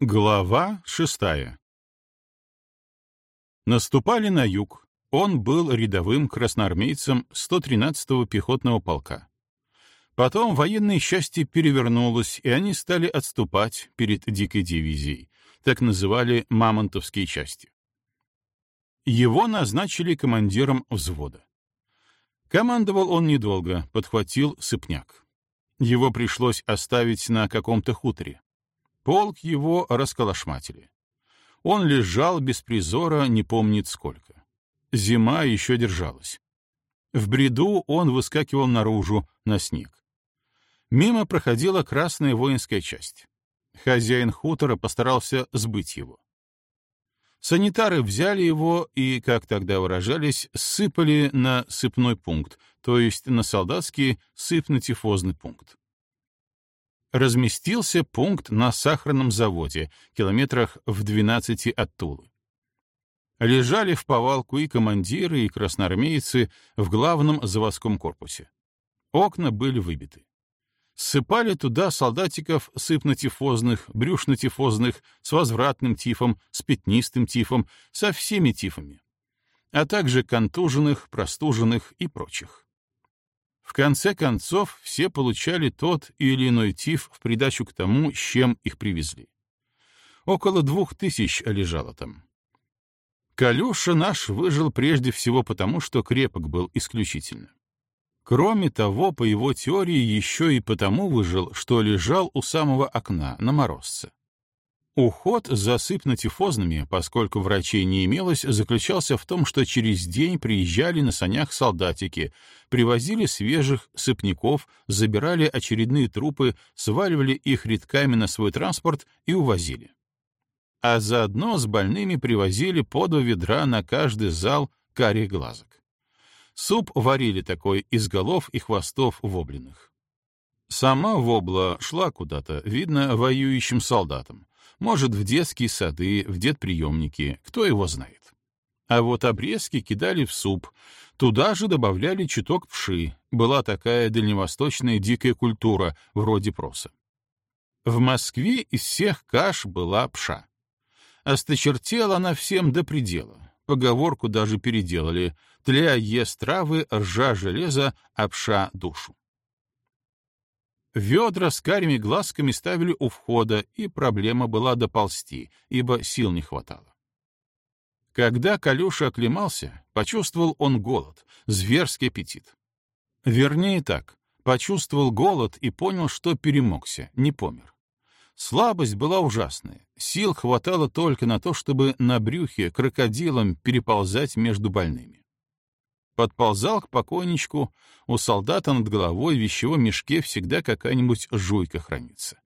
Глава шестая Наступали на юг. Он был рядовым красноармейцем 113-го пехотного полка. Потом военное счастье перевернулось, и они стали отступать перед дикой дивизией, так называли мамонтовские части. Его назначили командиром взвода. Командовал он недолго, подхватил сыпняк. Его пришлось оставить на каком-то хуторе. Полк его расколошматили. Он лежал без призора не помнит сколько. Зима еще держалась. В бреду он выскакивал наружу, на снег. Мимо проходила красная воинская часть. Хозяин хутора постарался сбыть его. Санитары взяли его и, как тогда выражались, сыпали на сыпной пункт, то есть на солдатский сыпно-тифозный пункт. Разместился пункт на сахарном заводе, километрах в 12 от Тулы. Лежали в повалку и командиры, и красноармейцы в главном заводском корпусе. Окна были выбиты. Ссыпали туда солдатиков сыпнотифозных, брюшнотифозных, с возвратным тифом, с пятнистым тифом, со всеми тифами, а также контуженных, простуженных и прочих. В конце концов, все получали тот или иной тиф в придачу к тому, с чем их привезли. Около двух тысяч лежало там. Калюша наш выжил прежде всего потому, что крепок был исключительно. Кроме того, по его теории, еще и потому выжил, что лежал у самого окна, на морозце. Уход за сыпнотифозными, поскольку врачей не имелось, заключался в том, что через день приезжали на санях солдатики, привозили свежих сыпняков, забирали очередные трупы, сваливали их редками на свой транспорт и увозили. А заодно с больными привозили по два ведра на каждый зал карих глазок. Суп варили такой из голов и хвостов вобленных. Сама вобла шла куда-то, видно, воюющим солдатам. Может, в детские сады, в детприемники, кто его знает. А вот обрезки кидали в суп. Туда же добавляли чуток пши. Была такая дальневосточная дикая культура, вроде проса. В Москве из всех каш была пша. Осточертела она всем до предела. Поговорку даже переделали «Тля ест травы, ржа железа, обша душу». Ведра с карими глазками ставили у входа, и проблема была доползти, ибо сил не хватало. Когда Калюша оклемался, почувствовал он голод, зверский аппетит. Вернее так, почувствовал голод и понял, что перемогся, не помер. Слабость была ужасная. Сил хватало только на то, чтобы на брюхе крокодилом переползать между больными. Подползал к покойничку, у солдата над головой в вещевом мешке всегда какая-нибудь жуйка хранится.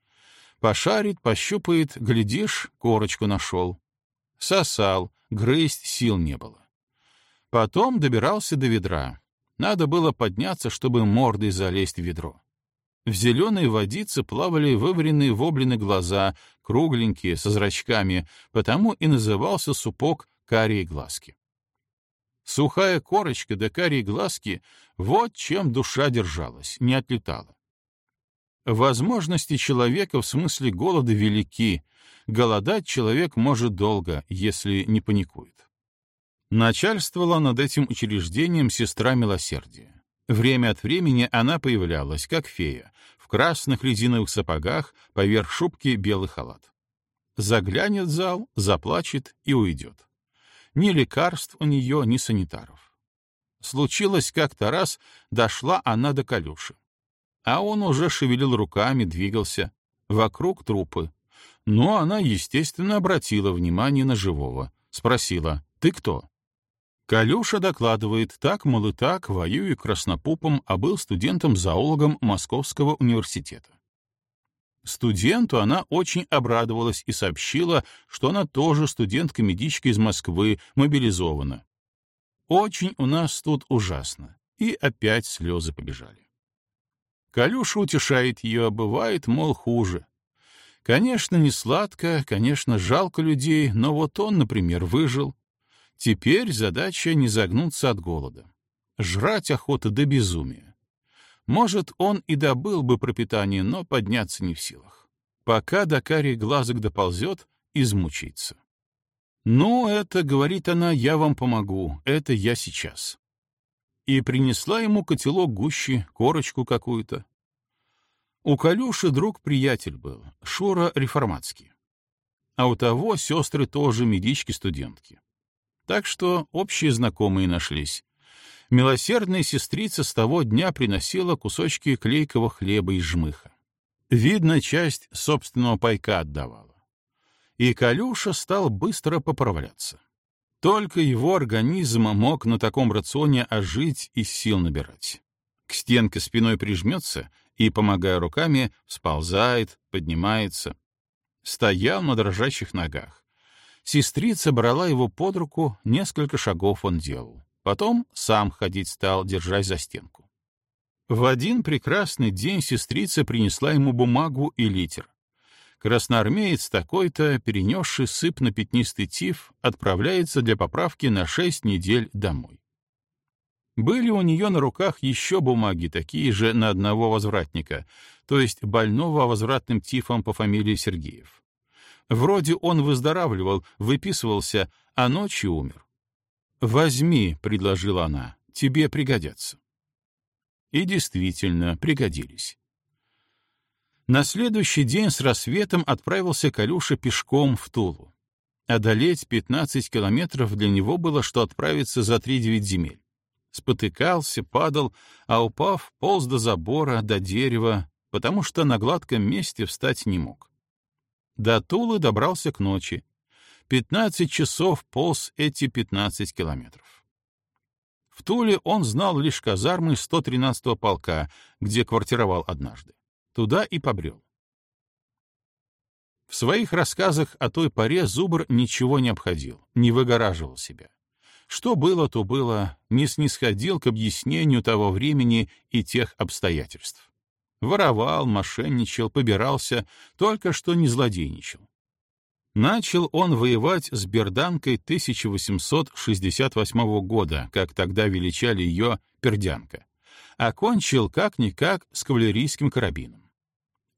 Пошарит, пощупает, глядишь, корочку нашел. Сосал, грызть сил не было. Потом добирался до ведра. Надо было подняться, чтобы мордой залезть в ведро. В зеленой водице плавали вываренные воблины глаза, кругленькие, со зрачками, потому и назывался супок карие глазки. Сухая корочка да карие глазки — вот чем душа держалась, не отлетала. Возможности человека в смысле голода велики. Голодать человек может долго, если не паникует. Начальствовала над этим учреждением сестра милосердия. Время от времени она появлялась, как фея, в красных резиновых сапогах, поверх шубки белый халат. Заглянет в зал, заплачет и уйдет. Ни лекарств у нее, ни санитаров. Случилось как-то раз, дошла она до Калюши. А он уже шевелил руками, двигался. Вокруг трупы. Но она, естественно, обратила внимание на живого. Спросила, «Ты кто?» Калюша докладывает, так, мол, и так, воюя краснопупом, а был студентом-зоологом Московского университета. Студенту она очень обрадовалась и сообщила, что она тоже студентка-медичка из Москвы, мобилизована. «Очень у нас тут ужасно». И опять слезы побежали. Калюша утешает ее, бывает, мол, хуже. Конечно, не сладко, конечно, жалко людей, но вот он, например, выжил, Теперь задача не загнуться от голода. Жрать охота до безумия. Может, он и добыл бы пропитание, но подняться не в силах. Пока до карий глазок доползет, измучается. «Ну, это, — говорит она, — я вам помогу, это я сейчас». И принесла ему котелок гуще, корочку какую-то. У Калюши друг-приятель был, Шура Реформатский. А у того сестры тоже медички-студентки. Так что общие знакомые нашлись. Милосердная сестрица с того дня приносила кусочки клейкого хлеба из жмыха. Видно, часть собственного пайка отдавала и Калюша стал быстро поправляться. Только его организм мог на таком рационе ожить и сил набирать. К стенке спиной прижмется и, помогая руками, сползает, поднимается. Стоял на дрожащих ногах. Сестрица брала его под руку, несколько шагов он делал. Потом сам ходить стал, держась за стенку. В один прекрасный день сестрица принесла ему бумагу и литер. Красноармеец такой-то, перенесший сыпно-пятнистый тиф, отправляется для поправки на шесть недель домой. Были у нее на руках еще бумаги, такие же на одного возвратника, то есть больного возвратным тифом по фамилии Сергеев. Вроде он выздоравливал, выписывался, а ночью умер. «Возьми», — предложила она, — «тебе пригодятся». И действительно пригодились. На следующий день с рассветом отправился Калюша пешком в Тулу. Одолеть 15 километров для него было, что отправиться за 3-9 земель. Спотыкался, падал, а упав, полз до забора, до дерева, потому что на гладком месте встать не мог. До Тулы добрался к ночи. 15 часов полз эти 15 километров. В Туле он знал лишь казармы 113-го полка, где квартировал однажды. Туда и побрел. В своих рассказах о той поре Зубр ничего не обходил, не выгораживал себя. Что было, то было, не снисходил к объяснению того времени и тех обстоятельств. Воровал, мошенничал, побирался, только что не злодейничал. Начал он воевать с Берданкой 1868 года, как тогда величали ее Пердянка. Окончил как-никак с кавалерийским карабином.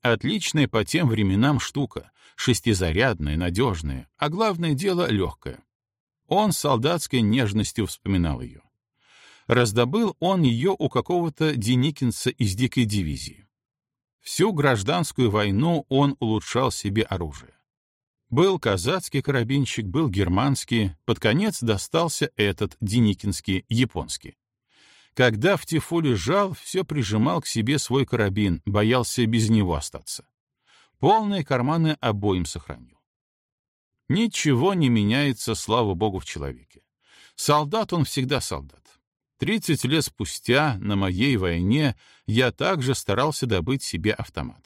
Отличная по тем временам штука, шестизарядная, надежная, а главное дело — легкая. Он с солдатской нежностью вспоминал ее. Раздобыл он ее у какого-то деникинца из дикой дивизии. Всю гражданскую войну он улучшал себе оружие. Был казацкий карабинщик, был германский, под конец достался этот деникинский, японский. Когда в тифу лежал, все прижимал к себе свой карабин, боялся без него остаться. Полные карманы обоим сохранил. Ничего не меняется, слава богу, в человеке. Солдат он всегда солдат. Тридцать лет спустя на моей войне я также старался добыть себе автомат.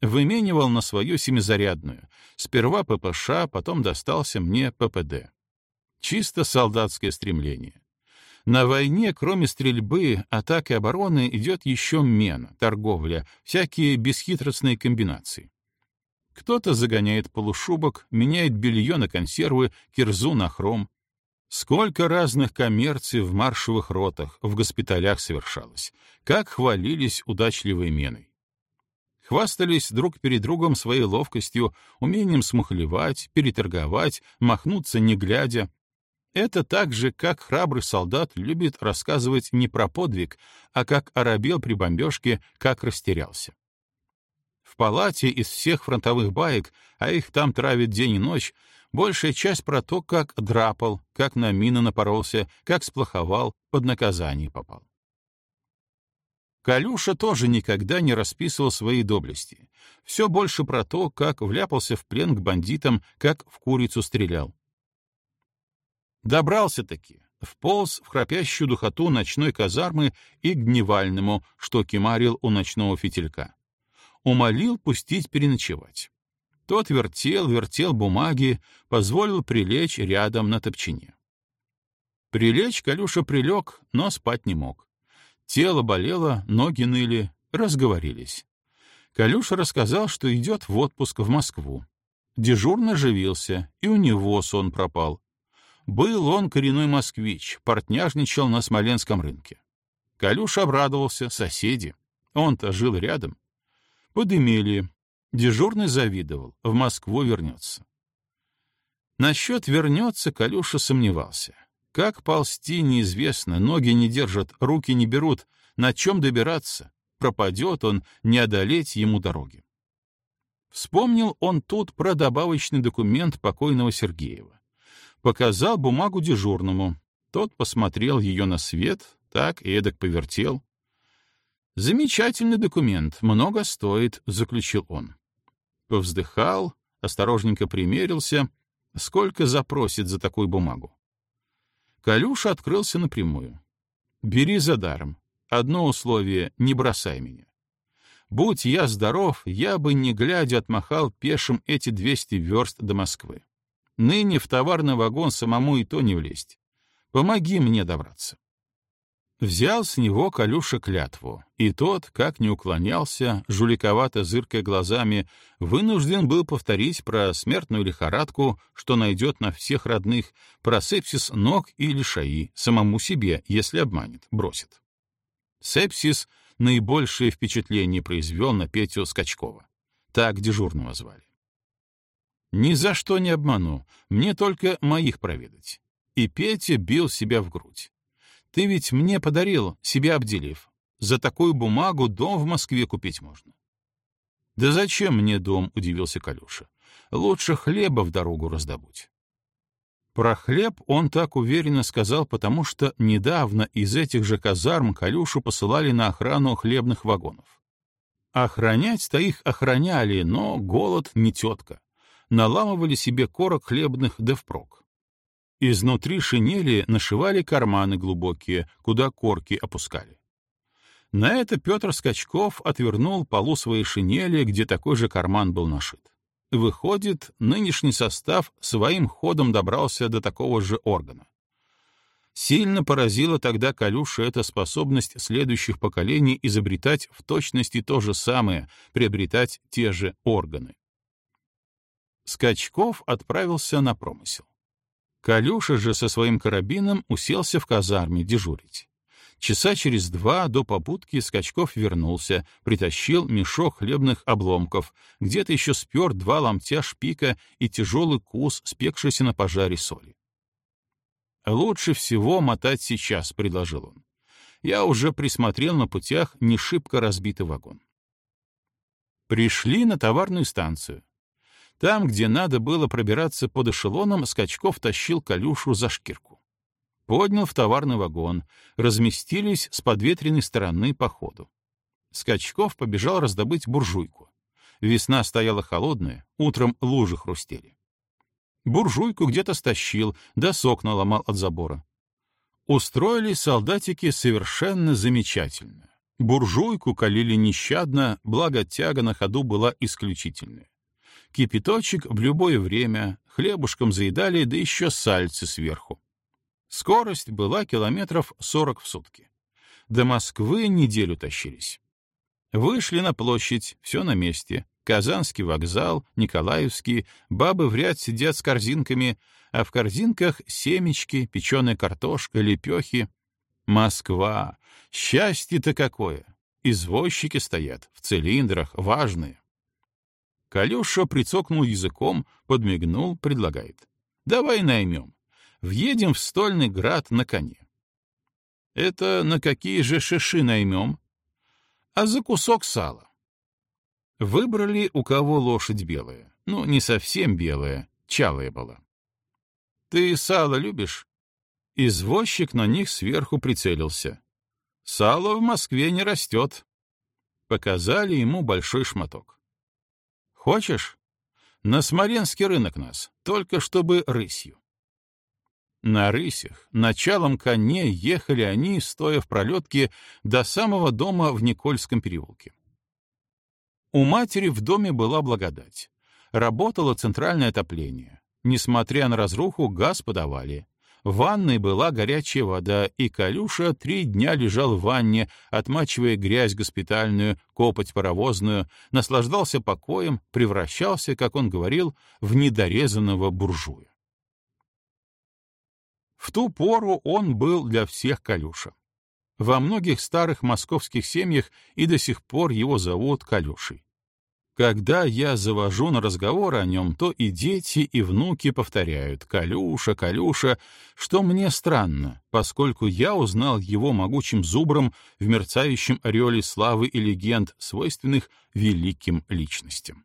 Выменивал на свою семизарядную. Сперва ППШ, потом достался мне ППД. Чисто солдатское стремление. На войне, кроме стрельбы, атак и обороны, идет еще мена, торговля, всякие бесхитростные комбинации. Кто-то загоняет полушубок, меняет белье на консервы, кирзу на хром. Сколько разных коммерций в маршевых ротах, в госпиталях совершалось. Как хвалились удачливой меной. Хвастались друг перед другом своей ловкостью, умением смухлевать, переторговать, махнуться не глядя, это так же, как храбрый солдат любит рассказывать не про подвиг, а как оробел при бомбежке, как растерялся. В палате из всех фронтовых баек, а их там травит день и ночь, большая часть про то, как драпал, как на мины напоролся, как сплоховал, под наказание попал. Калюша тоже никогда не расписывал свои доблести. Все больше про то, как вляпался в плен к бандитам, как в курицу стрелял. Добрался-таки, вполз в храпящую духоту ночной казармы и к дневальному, что кемарил у ночного фитилька. Умолил пустить переночевать. Тот вертел, вертел бумаги, позволил прилечь рядом на топчине. Прилечь Калюша прилег, но спать не мог. Тело болело, ноги ныли, разговорились. Калюша рассказал, что идет в отпуск в Москву. Дежурно живился, и у него сон пропал. Был он коренной москвич, портняжничал на Смоленском рынке. Калюш обрадовался, соседи. Он-то жил рядом. Подымели. Дежурный завидовал, в Москву вернется. Насчет вернется Калюша сомневался. Как ползти, неизвестно, ноги не держат, руки не берут, на чем добираться, пропадет он, не одолеть ему дороги. Вспомнил он тут про добавочный документ покойного Сергеева. Показал бумагу дежурному. Тот посмотрел ее на свет, так и эдак повертел. «Замечательный документ, много стоит», — заключил он. Повздыхал, осторожненько примерился. Сколько запросит за такую бумагу? Калюша открылся напрямую. «Бери за даром. Одно условие — не бросай меня. Будь я здоров, я бы, не глядя, отмахал пешим эти 200 верст до Москвы. Ныне в товарный вагон самому и то не влезть. Помоги мне добраться. Взял с него Калюша клятву, и тот, как не уклонялся, жуликовато зыркая глазами, вынужден был повторить про смертную лихорадку, что найдет на всех родных, про сепсис ног или шаи, самому себе, если обманет, бросит. Сепсис наибольшее впечатление произвел на Петю Скачкова. Так дежурного звали. «Ни за что не обману, мне только моих проведать». И Петя бил себя в грудь. «Ты ведь мне подарил, себя обделив. За такую бумагу дом в Москве купить можно». «Да зачем мне дом?» — удивился Калюша. «Лучше хлеба в дорогу раздобудь». Про хлеб он так уверенно сказал, потому что недавно из этих же казарм Калюшу посылали на охрану хлебных вагонов. Охранять-то их охраняли, но голод не тетка. Наламывали себе корок хлебных да впрок. Изнутри шинели нашивали карманы глубокие, куда корки опускали. На это Петр Скачков отвернул полу своей шинели, где такой же карман был нашит. Выходит, нынешний состав своим ходом добрался до такого же органа. Сильно поразила тогда Калюша эта способность следующих поколений изобретать в точности то же самое, приобретать те же органы. Скачков отправился на промысел. Калюша же со своим карабином уселся в казарме дежурить. Часа через два до попутки Скачков вернулся, притащил мешок хлебных обломков, где-то еще спер два ломтя шпика и тяжелый кус, спекшийся на пожаре соли. «Лучше всего мотать сейчас», — предложил он. «Я уже присмотрел на путях не шибко разбитый вагон». Пришли на товарную станцию. Там, где надо было пробираться под эшелоном, Скачков тащил Калюшу за шкирку поднял в товарный вагон, разместились с подветренной стороны по ходу. Скачков побежал раздобыть буржуйку. Весна стояла холодная, утром лужи хрустели. Буржуйку где-то стащил, да сок наломал от забора. Устроили солдатики совершенно замечательно. Буржуйку калили нещадно, благо тяга на ходу была исключительная. Кипяточек в любое время, хлебушком заедали, да еще сальцы сверху. Скорость была километров 40 в сутки. До Москвы неделю тащились. Вышли на площадь, все на месте. Казанский вокзал, Николаевский, бабы в ряд сидят с корзинками, а в корзинках семечки, печеная картошка, лепехи. Москва! Счастье-то какое! Извозчики стоят, в цилиндрах, важные. Калюша прицокнул языком, подмигнул, предлагает. «Давай наймем въедем в Стольный Град на коне. Это на какие же шиши наймем? А за кусок сала. Выбрали, у кого лошадь белая. Ну, не совсем белая, чалая была. Ты сало любишь? Извозчик на них сверху прицелился. Сало в Москве не растет. Показали ему большой шматок. Хочешь? На Смоленский рынок нас, только чтобы рысью. На рысях, началом коне ехали они, стоя в пролетке, до самого дома в Никольском переулке. У матери в доме была благодать. Работало центральное отопление. Несмотря на разруху, газ подавали. В ванной была горячая вода, и Калюша три дня лежал в ванне, отмачивая грязь госпитальную, копоть паровозную, наслаждался покоем, превращался, как он говорил, в недорезанного буржуя. В ту пору он был для всех Калюша. Во многих старых московских семьях и до сих пор его зовут Калюшей. Когда я завожу на разговор о нем, то и дети, и внуки повторяют «Калюша, Калюша», что мне странно, поскольку я узнал его могучим зубром в мерцающем ореоле славы и легенд, свойственных великим личностям.